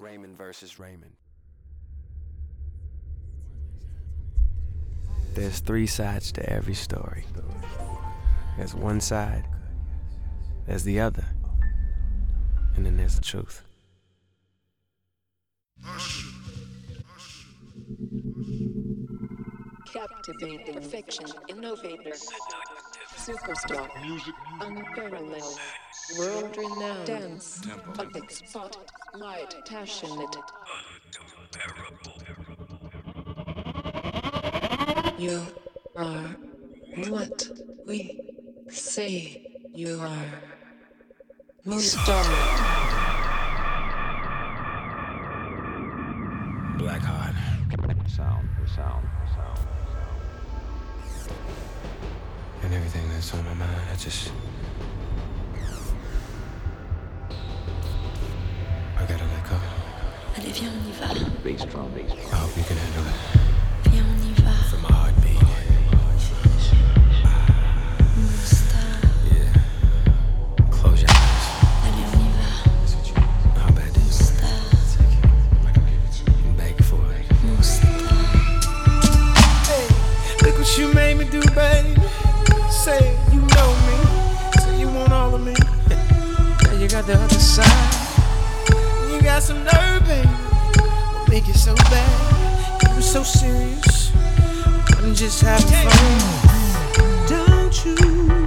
Raymond versus Raymond. There's three sides to every story. There's one side, there's the other, and then there's the truth. Captivating fiction, innovator superstar, music, unparalleled, world renowned, dance, public spotlight, passionate. You are what we say you are. Moonstar. Black Hot. Sound, sound, sound, sound and everything that's on my mind. I just. I gotta let go. Allez, viens, on y va. I hope you can handle it. the other side. You got some nerve, baby. Don't make it so bad. You were so serious. I'm just having fun. Don't you?